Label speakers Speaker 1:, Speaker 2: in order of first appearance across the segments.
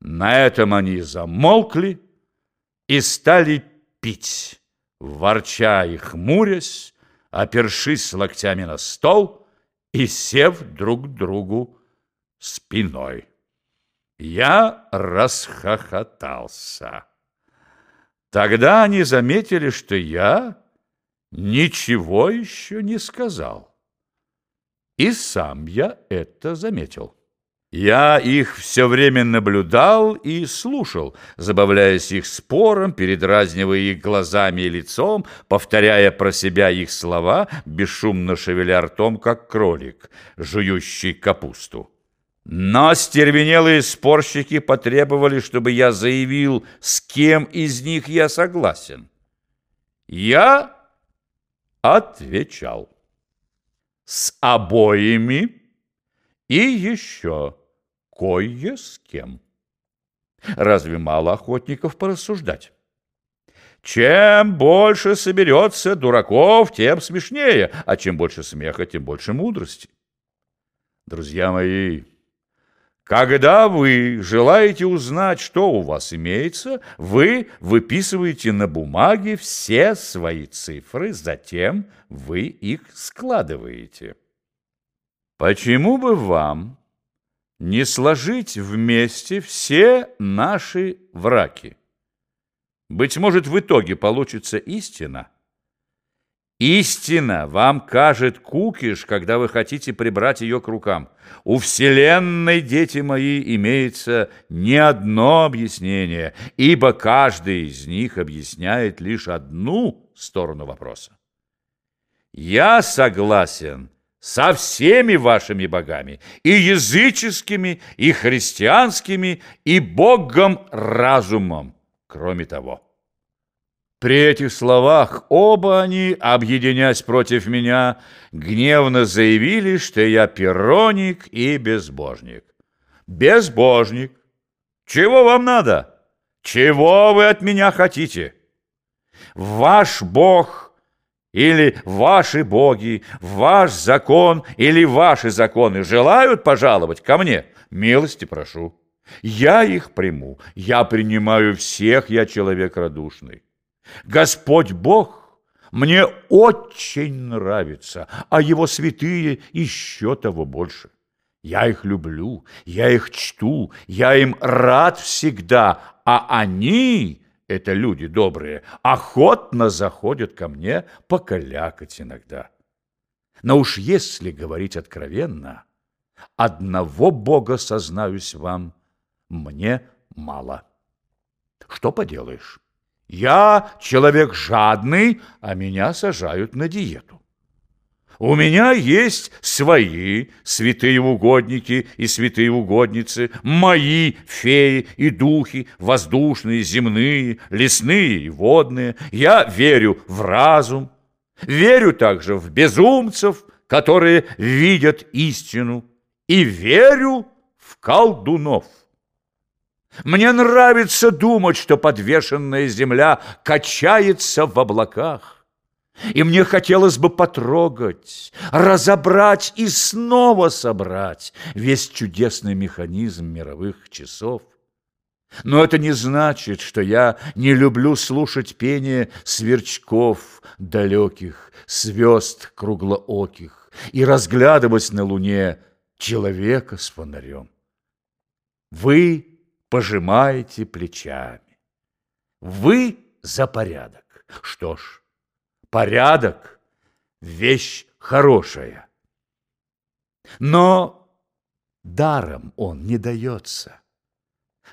Speaker 1: На этом они замолкли и стали пить, ворча и хмурясь, опершись локтями на стол и сев друг другу спиной. Я расхохотался. Тогда они заметили, что я ничего еще не сказал. И сам я это заметил. Я их все время наблюдал и слушал, забавляясь их спором, передразнивая их глазами и лицом, повторяя про себя их слова, бесшумно шевеля ртом, как кролик, жующий капусту. Но стервенелые спорщики потребовали, чтобы я заявил, с кем из них я согласен. Я отвечал. С обоими и еще кое с кем. Разве мало охотников порассуждать? Чем больше соберется дураков, тем смешнее, а чем больше смеха, тем больше мудрости. Друзья мои, когда вы желаете узнать, что у вас имеется, вы выписываете на бумаге все свои цифры, затем вы их складываете. Почему бы вам не сложить вместе все наши враки. Быть может, в итоге получится истина. Истина вам кажет кукиш, когда вы хотите прибрать ее к рукам. У Вселенной, дети мои, имеется не одно объяснение, ибо каждый из них объясняет лишь одну сторону вопроса. Я согласен со всеми вашими богами, и языческими, и христианскими, и богом-разумом, кроме того. При этих словах оба они, объединясь против меня, гневно заявили, что я перроник и безбожник. Безбожник? Чего вам надо? Чего вы от меня хотите? Ваш бог — или ваши боги, ваш закон или ваши законы желают пожаловать ко мне? Милости прошу. Я их приму. Я принимаю всех, я человек радушный. Господь Бог мне очень нравится, а его святые еще того больше. Я их люблю, я их чту, я им рад всегда, а они это люди добрые, охотно заходят ко мне покалякать иногда. Но уж если говорить откровенно, одного Бога, сознаюсь вам, мне мало. Что поделаешь? Я человек жадный, а меня сажают на диету. У меня есть свои святые угодники и святые угодницы, мои феи и духи, воздушные, земные, лесные и водные. Я верю в разум, верю также в безумцев, которые видят истину, и верю в колдунов. Мне нравится думать, что подвешенная земля качается в облаках. И мне хотелось бы потрогать, разобрать и снова собрать весь чудесный механизм мировых часов. Но это не значит, что я не люблю слушать пение сверчков далеких, звезд круглооких и разглядывать на луне человека с фонарем. Вы пожимаете плечами. Вы за порядок. Что ж, порядок – вещь хорошая. Но даром он не дается.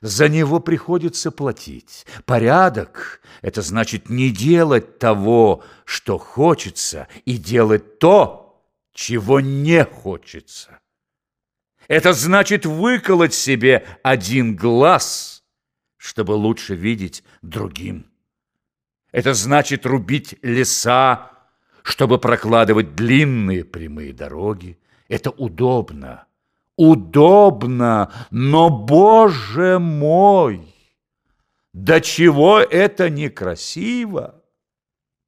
Speaker 1: За него приходится платить. Порядок – это значит не делать того, что хочется, и делать то, чего не хочется. Это значит выколоть себе один глаз, чтобы лучше видеть другим. Это значит рубить леса, чтобы прокладывать длинные прямые дороги. Это удобно, удобно, но, Боже мой, до чего это некрасиво!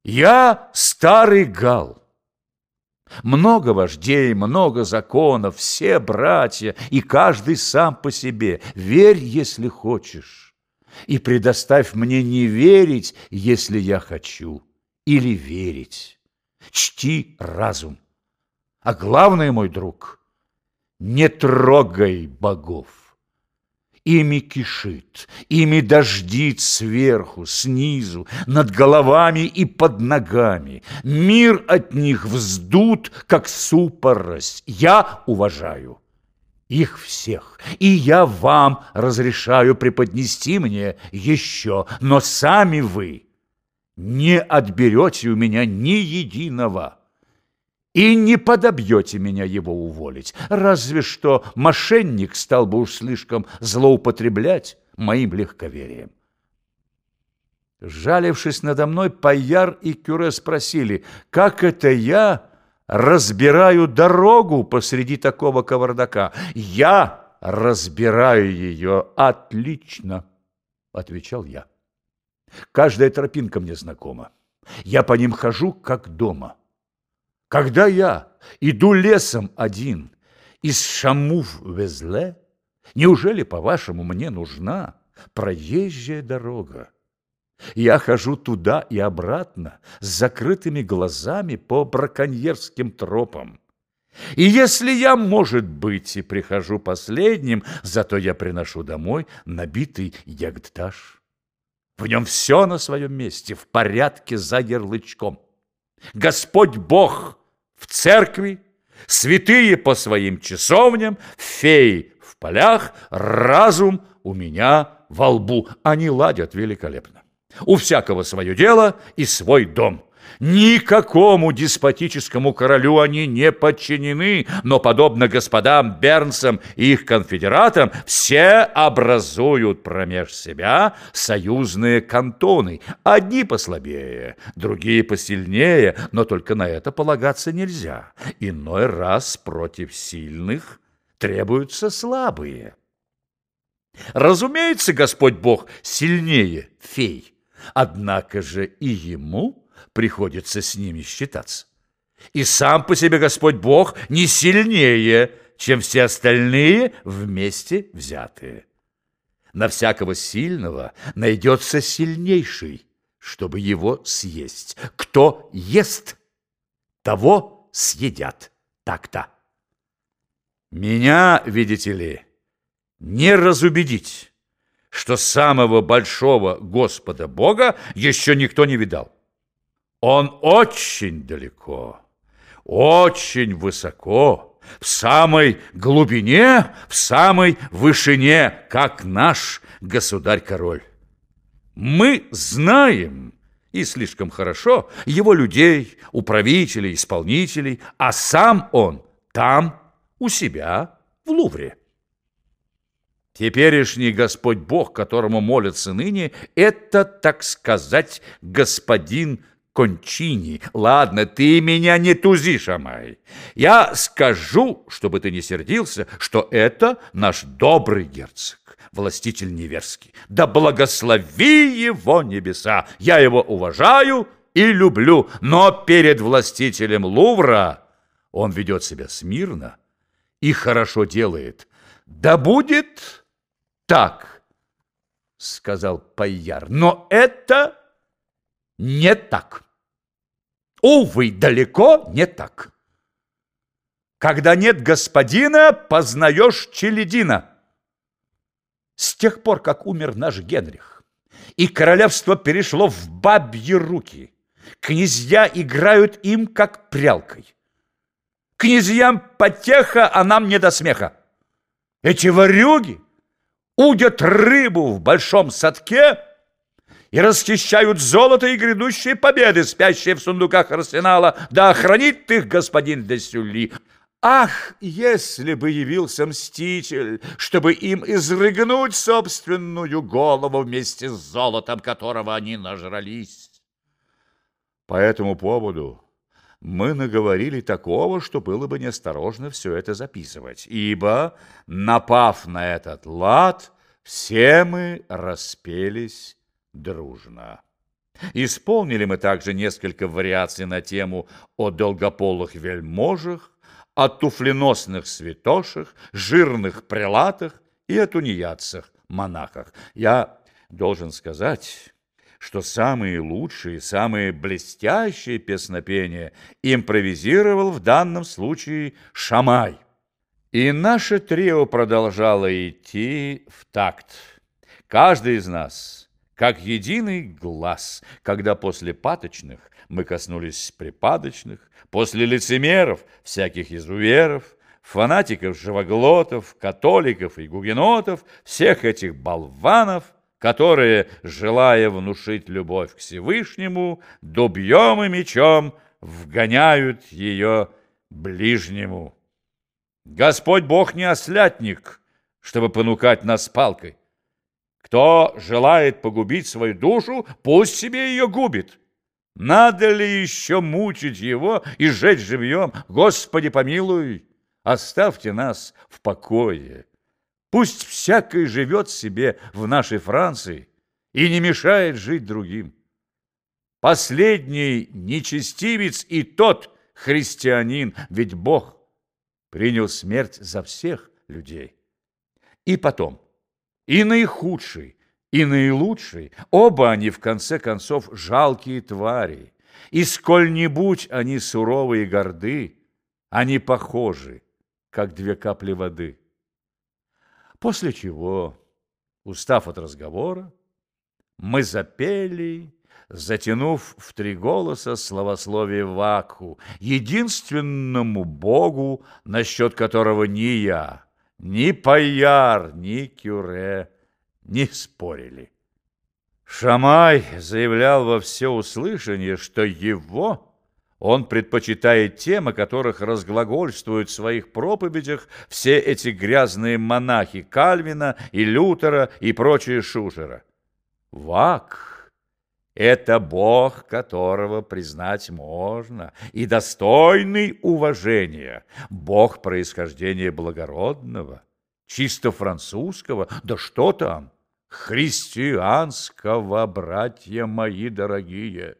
Speaker 1: Я старый гал. Много вождей, много законов, все братья, и каждый сам по себе. Верь, если хочешь, и предоставь мне не верить, если я хочу, или верить. Чти разум. А главное, мой друг, не трогай богов. Ими кишит, ими дождит сверху, снизу, над головами и под ногами. Мир от них вздут, как супорость. Я уважаю их всех, и я вам разрешаю преподнести мне еще, но сами вы не отберете у меня ни единого и не подобьете меня его уволить. Разве что мошенник стал бы уж слишком злоупотреблять моим легковерием. Жалившись надо мной, Паяр и Кюре спросили, как это я разбираю дорогу посреди такого кавардака? Я разбираю ее отлично, отвечал я. Каждая тропинка мне знакома. Я по ним хожу, как дома. Когда я иду лесом один из Шамув-Везле, неужели, по-вашему, мне нужна проезжая дорога? Я хожу туда и обратно с закрытыми глазами по браконьерским тропам. И если я, может быть, и прихожу последним, зато я приношу домой набитый ягдтаж. В нем все на своем месте, в порядке за ярлычком. Господь Бог в церкви, святые по своим часовням, феи в полях, разум у меня во лбу. Они ладят великолепно. У всякого свое дело и свой дом. Никакому деспотическому королю они не подчинены, но, подобно господам Бернсам и их конфедератам, все образуют промеж себя союзные кантоны. Одни послабее, другие посильнее, но только на это полагаться нельзя. Иной раз против сильных требуются слабые. Разумеется, Господь Бог сильнее фей, однако же и ему приходится с ними считаться. И сам по себе Господь Бог не сильнее, чем все остальные вместе взятые. На всякого сильного найдется сильнейший, чтобы его съесть. Кто ест, того съедят. Так-то. Меня, видите ли, не разубедить, что самого большого Господа Бога еще никто не видал. Он очень далеко, очень высоко, в самой глубине, в самой вышине, как наш государь-король. Мы знаем, и слишком хорошо, его людей, управителей, исполнителей, а сам он там, у себя, в Лувре. Теперешний Господь Бог, которому молятся ныне, это, так сказать, господин Кончини. Ладно, ты меня не тузи, Шамай. Я скажу, чтобы ты не сердился, что это наш добрый герцог, властитель неверский. Да благослови его небеса! Я его уважаю и люблю, но перед властителем Лувра он ведет себя смирно и хорошо делает. Да будет так, сказал Паяр, но это не так. Увы, далеко не так. Когда нет господина, познаешь челядина. С тех пор, как умер наш Генрих, и королевство перешло в бабьи руки, князья играют им, как прялкой. Князьям потеха, а нам не до смеха. Эти ворюги удят рыбу в большом садке — и расхищают золото и грядущие победы, спящие в сундуках арсенала, да охранит их господин де Сюлли. Ах, если бы явился мститель, чтобы им изрыгнуть собственную голову вместе с золотом, которого они нажрались. По этому поводу мы наговорили такого, что было бы неосторожно все это записывать, ибо, напав на этот лад, все мы распелись дружно. Исполнили мы также несколько вариаций на тему о долгополых вельможах, о туфленосных святошах, жирных прелатах и о тунеядцах, монахах. Я должен сказать, что самые лучшие, самые блестящие песнопения импровизировал в данном случае Шамай. И наше трио продолжало идти в такт. Каждый из нас, как единый глаз, когда после паточных мы коснулись припадочных, после лицемеров, всяких изуверов, фанатиков, живоглотов, католиков и гугенотов, всех этих болванов – которые, желая внушить любовь к Всевышнему, дубьем и мечом вгоняют ее ближнему. Господь Бог не ослятник, чтобы понукать нас палкой. Кто желает погубить свою душу, пусть себе ее губит. Надо ли еще мучить его и сжечь живьем? Господи, помилуй, оставьте нас в покое. Пусть всякий живет себе в нашей Франции и не мешает жить другим. Последний нечестивец и тот христианин, ведь Бог принял смерть за всех людей. И потом, и наихудший, и наилучший, оба они, в конце концов, жалкие твари, и сколь-нибудь они суровые и горды, они похожи, как две капли воды. После чего, устав от разговора, мы запели, затянув в три голоса словословие Вакху, единственному богу, насчет которого ни я, ни Паяр, ни Кюре не спорили. Шамай заявлял во всеуслышание, что его он предпочитает тем, о которых разглагольствуют в своих проповедях все эти грязные монахи Кальвина и Лютера и прочие Шушера. Вак — это бог, которого признать можно, и достойный уважения, бог происхождения благородного, чисто французского, да что там, христианского, братья мои дорогие.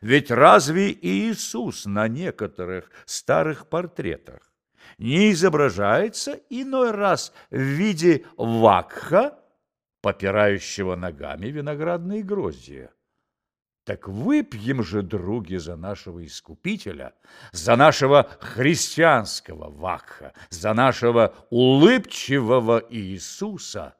Speaker 1: Ведь разве Иисус на некоторых старых портретах не изображается иной раз в виде вакха, попирающего ногами виноградные гроздья? Так выпьем же, други, за нашего Искупителя, за нашего христианского вакха, за нашего улыбчивого Иисуса,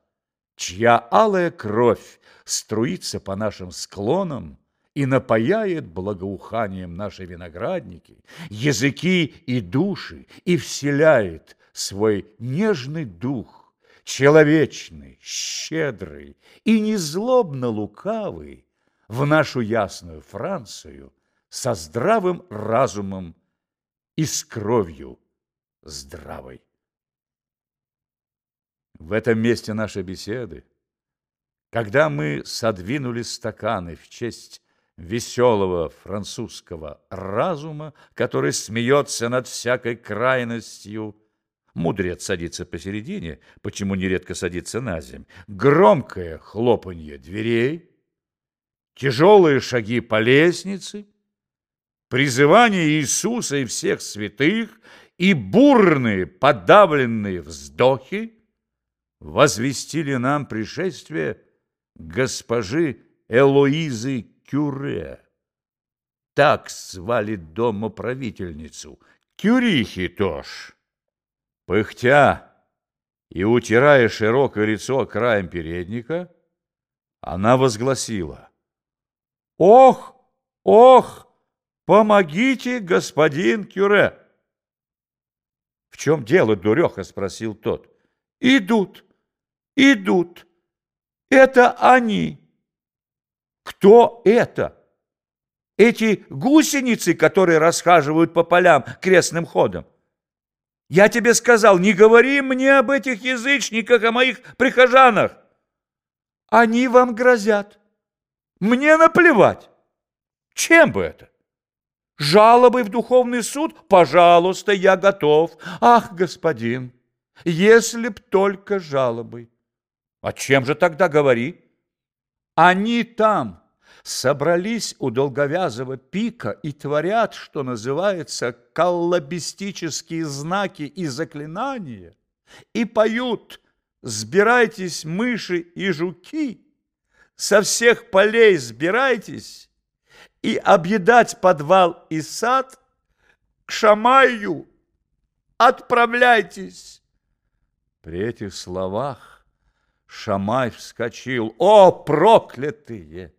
Speaker 1: чья алая кровь струится по нашим склонам, и напаяет благоуханием наши виноградники, языки и души, и вселяет свой нежный дух, человечный, щедрый и незлобно лукавый в нашу ясную Францию со здравым разумом и с кровью здравой. В этом месте нашей беседы, когда мы содвинули стаканы в честь веселого французского разума, который смеется над всякой крайностью. Мудрец садится посередине, почему нередко садится на земь. Громкое хлопанье дверей, тяжелые шаги по лестнице, призывание Иисуса и всех святых и бурные подавленные вздохи возвестили нам пришествие госпожи Элоизы Кюре. Так звали домоправительницу. Кюрихи тоже. Пыхтя и утирая широкое лицо краем передника, она возгласила. «Ох, ох, помогите, господин Кюре!» «В чем дело, дуреха?» — спросил тот. «Идут, идут. Это они!» Кто это? Эти гусеницы, которые расхаживают по полям крестным ходом. Я тебе сказал, не говори мне об этих язычниках, о моих прихожанах. Они вам грозят. Мне наплевать. Чем бы это? Жалобы в духовный суд? Пожалуйста, я готов. Ах, господин, если б только жалобы. А чем же тогда говори? Они там, собрались у долговязого пика и творят, что называется, коллабистические знаки и заклинания, и поют «Сбирайтесь, мыши и жуки, со всех полей сбирайтесь, и объедать подвал и сад к Шамаю отправляйтесь». При этих словах Шамай вскочил. «О, проклятые!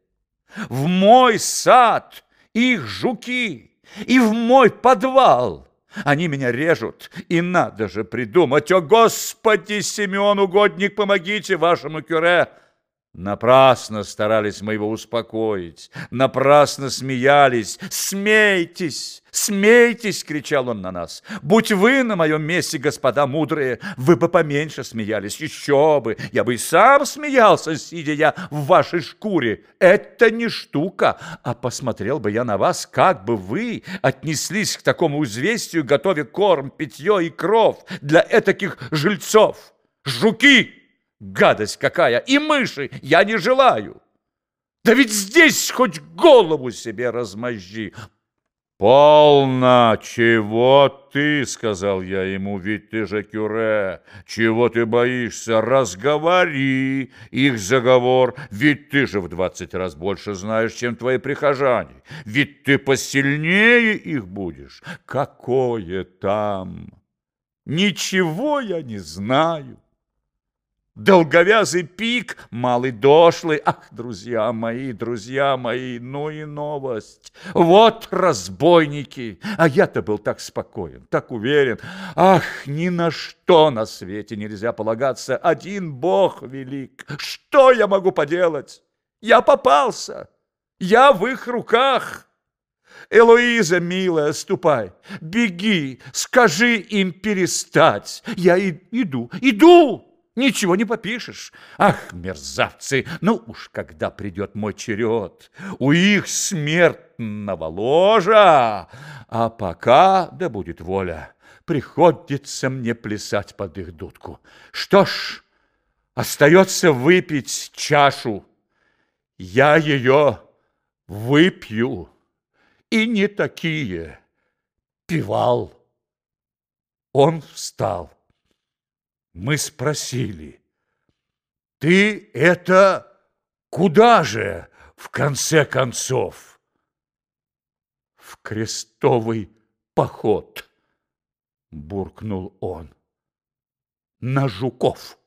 Speaker 1: В мой сад их жуки и в мой подвал!» Они меня режут, и надо же придумать. О, Господи, Симеон, угодник, помогите вашему кюре!» Напрасно старались мы его успокоить, напрасно смеялись. «Смейтесь! Смейтесь!» — кричал он на нас. «Будь вы на моем месте, господа мудрые, вы бы поменьше смеялись. Еще бы! Я бы и сам смеялся, сидя я в вашей шкуре. Это не штука, а посмотрел бы я на вас, как бы вы отнеслись к такому известию, готовя корм, питье и кров для этаких жильцов. Жуки!» Гадость какая! И мыши я не желаю! Да ведь здесь хоть голову себе размозжи!» «Полно! Чего ты?» — сказал я ему. «Ведь ты же кюре! Чего ты боишься? Разговори их заговор! Ведь ты же в двадцать раз больше знаешь, чем твои прихожане! Ведь ты посильнее их будешь! Какое там? Ничего я не знаю!» Долговязый пик, малый дошлый. Ах, друзья мои, друзья мои, ну и новость. Вот разбойники. А я-то был так спокоен, так уверен. Ах, ни на что на свете нельзя полагаться. Один Бог велик. Что я могу поделать? Я попался. Я в их руках. Элоиза, милая, ступай, беги, скажи им перестать. Я и иду, иду. Ничего не попишешь. Ах, мерзавцы, ну уж когда придет мой черед, у их смертного ложа, а пока, да будет воля, приходится мне плясать под их дудку. Что ж, остается выпить чашу. Я ее выпью, и не такие. Пивал. Он встал. Мы спросили, «Ты это куда же, в конце концов?» «В крестовый поход», — буркнул он, — «на жуков».